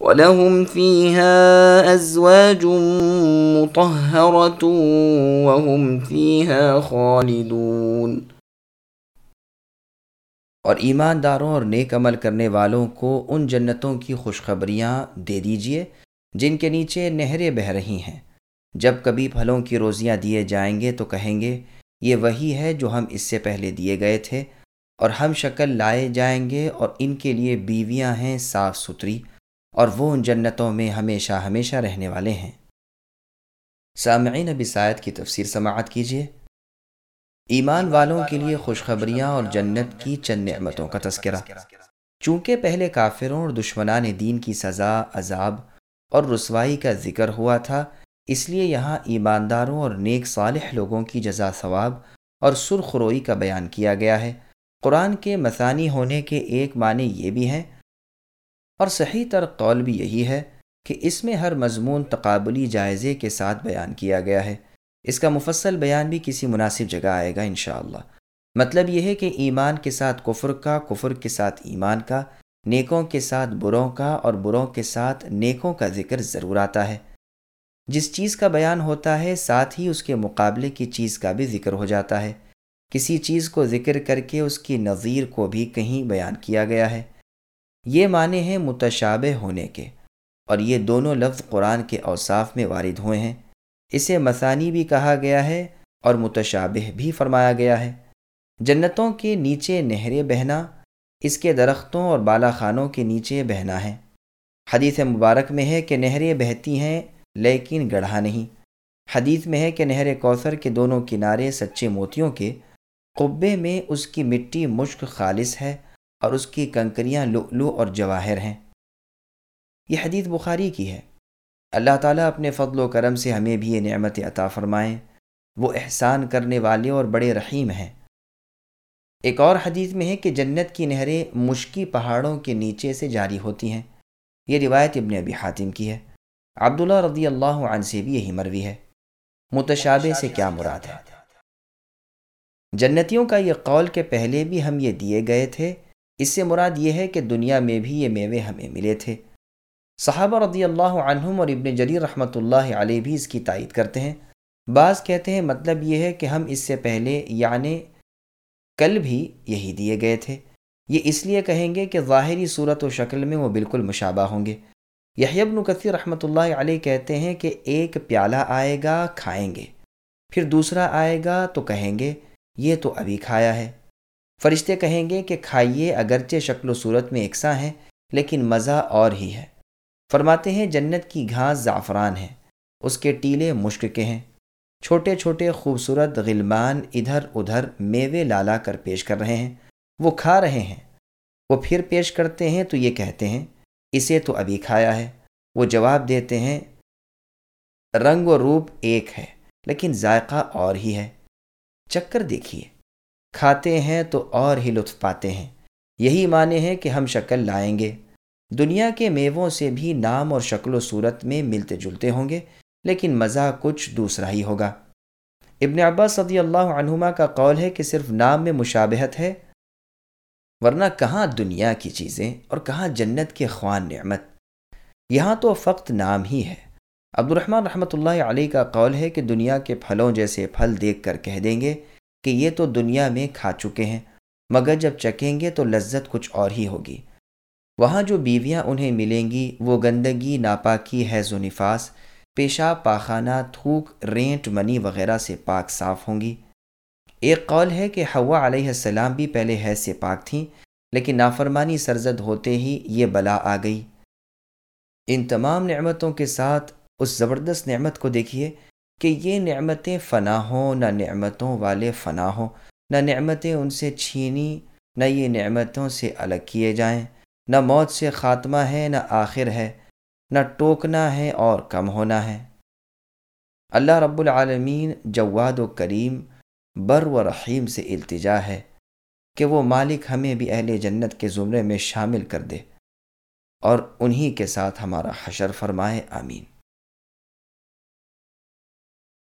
وَلَهُمْ فِيهَا أَزْوَاجٌ مُطَهَّرَةٌ وَهُمْ فِيهَا خَالِدُونَ۔ اور ایمانداروں اور نیک عمل کرنے والوں کو ان جنتوں کی خوشخبریاں دے دیجیے جن کے نیچے نہریں بہہ رہی ہیں۔ جب کبھی پھلوں کی روزیاں دیے جائیں گے تو کہیں گے، یہ وہی ہے جو ہم اس سے پہلے دیے گئے تھے۔ اور ہم شکل لائے جائیں گے اور ان کے لیے بیویاں ہیں صاف ستھری۔ اور وہ ان جنتوں میں ہمیشہ ہمیشہ رہنے والے ہیں۔ سامعین ابی کی تفسیر سماعت کیجیے۔ ایمان والوں کے لیے خوشخبریاں اور جنت کی چند نعمتوں کا تذکرہ۔ چونکہ پہلے کافروں اور دشمنان دین کی سزا، عذاب اور رسوائی کا ذکر ہوا تھا، اس لیے یہاں ایمانداروں اور نیک صالح لوگوں کی جزا ثواب اور سرخروئی کا بیان کیا گیا ہے۔ قرآن کے مثانی ہونے کے ایک معنی یہ بھی ہیں اور صحیح تر قول بھی یہی ہے کہ اس میں ہر مضمون تقابلی جائزے کے ساتھ بیان کیا گیا ہے۔ اس کا مفصل بیان بھی کسی مناسب جگہ آئے گا انشاءاللہ۔ مطلب یہ ہے کہ ایمان کے ساتھ کفر کا، کفر کے ساتھ ایمان کا، نیکوں کے ساتھ بروں کا اور بروں کے ساتھ نیکوں کا ذکر ضرور آتا ہے۔ جس چیز کا بیان ہوتا ہے، ساتھ ہی اس کے مقابلے کی چیز کا بھی ذکر ہو جاتا ہے۔ کسی چیز کو ذکر کر کے اس کی نظیر کو بھی کہیں بیان کیا گیا ہے۔ یہ معنی ہیں متشابہ ہونے کے، اور یہ دونوں لفظ قرآن کے اوصاف میں وارد ہوئے ہیں۔ اسے مسانی بھی کہا گیا ہے اور متشابہ بھی فرمایا گیا ہے۔ جنتوں کے نیچے نہریں بہنا، اس کے درختوں اور بالا خانوں کے نیچے بہنا ہے۔ حدیث مبارک میں ہے کہ نہریں بہتی ہیں لیکن گڑھا نہیں۔ حدیث میں ہے کہ نہر کوثر کے دونوں کنارے سچے موتیوں کے قبے میں اس کی مٹی مشک خالص ہے۔ اور اس کی کنکریاں لؤلؤ اور جواہر ہیں۔ یہ حدیث بخاری کی ہے۔ اللہ تعالیٰ اپنے فضل و کرم سے ہمیں بھی یہ نعمت عطا فرمائیں وہ احسان کرنے والے اور بڑے رحیم ہیں۔ ایک اور حدیث میں ہے کہ جنت کی نہریں مشکی پہاڑوں کے نیچے سے جاری ہوتی ہیں۔ یہ روایت ابن ابی حاتم کی ہے۔ عبداللہ رضی اللہ عنہ سے بھی یہی مروی ہے۔ متشابہ سے کیا مراد ہے؟ جنتیوں کا یہ قول کہ پہلے بھی ہم یہ دیے گئے تھے اس سے مراد یہ ہے کہ دنیا میں بھی یہ میوے ہمیں ملے تھے۔ صحابہ رضی اللہ عنہم اور ابن جریر رحمۃ اللہ علیہ بھی اس کی تائید کرتے ہیں۔ بعض کہتے ہیں مطلب یہ ہے کہ ہم اس سے پہلے یعنی کل بھی یہی دیے گئے تھے۔ یہ اس لیے کہیں گے کہ ظاہری صورت و شکل میں وہ بالکل مشابہ ہوں گے۔ یحیب کثیر رحمۃ اللہ علیہ کہتے ہیں کہ ایک پیالہ آئے گا، کھائیں گے۔ پھر دوسرا آئے گا تو کہیں گے، یہ تو ابھی کھایا ہے۔ فرشتے کہیں گے کہ کھائیے اگرچہ شکل و صورت میں یکساں ہیں، لیکن مزہ اور ہی ہے۔ فرماتے ہیں، جنت کی گھاس زعفران ہے، اس کے ٹیلے مشک کے ہیں۔ چھوٹے چھوٹے خوبصورت غلمان ادھر ادھر میوے لالا کر پیش کر رہے ہیں۔ وہ کھا رہے ہیں۔ وہ پھر پیش کرتے ہیں تو یہ کہتے ہیں، اسے تو ابھی کھایا ہے۔ وہ جواب دیتے ہیں، رنگ و روپ ایک ہے، لیکن ذائقہ اور ہی ہے۔ چکر دیکھیے۔ کھاتے ہیں تو اور ہی لطف پاتے ہیں۔ یہی معنی ہے کہ ہم شکل لائیں گے۔ دنیا کے میووں سے بھی نام اور شکل و صورت میں ملتے جلتے ہوں گے، لیکن مزہ کچھ دوسرا ہی ہوگا۔ ابن عباس صدی اللہ عنہما کا قول ہے کہ صرف نام میں مشابہت ہے، ورنہ کہاں دنیا کی چیزیں اور کہاں جنت کے خوان نعمت۔ یہاں تو فقط نام ہی ہے۔ عبد الرحمن رحمۃ اللہ علیہ کا قول ہے کہ دنیا کے پھلوں جیسے پھل دیکھ کر کہہ دیں گے کہ یہ تو دنیا میں کھا چکے ہیں، مگر جب چکیں گے تو لذت کچھ اور ہی ہوگی۔ وہاں جو بیویاں انہیں ملیں گی، وہ گندگی، ناپاکی، حیض و نفاس، پیشاب، پاخانہ، تھوک، رینٹ، منی وغیرہ سے پاک صاف ہوں گی۔ ایک قول ہے کہ ہوا علیہ السلام بھی پہلے حیض سے پاک تھیں، لیکن نافرمانی سرزد ہوتے ہی یہ بلا آ گئی۔ ان تمام نعمتوں کے ساتھ اس زبردست نعمت کو دیکھیے۔ کہ یہ نعمتیں فنا ہوں، نہ نعمتوں والے فنا ہوں۔ نہ نعمتیں ان سے چھینی، نہ یہ نعمتوں سے الگ کیے جائیں۔ نہ موت سے خاتمہ ہے، نہ آخر ہے۔ نہ ٹوکنا ہے اور کم ہونا ہے۔ اللہ رب العالمین جواد و کریم، بر و رحیم سے التجا ہے کہ وہ مالک ہمیں بھی اہل جنت کے زمرے میں شامل کر دے اور انہی کے ساتھ ہمارا حشر فرمائے، آمین۔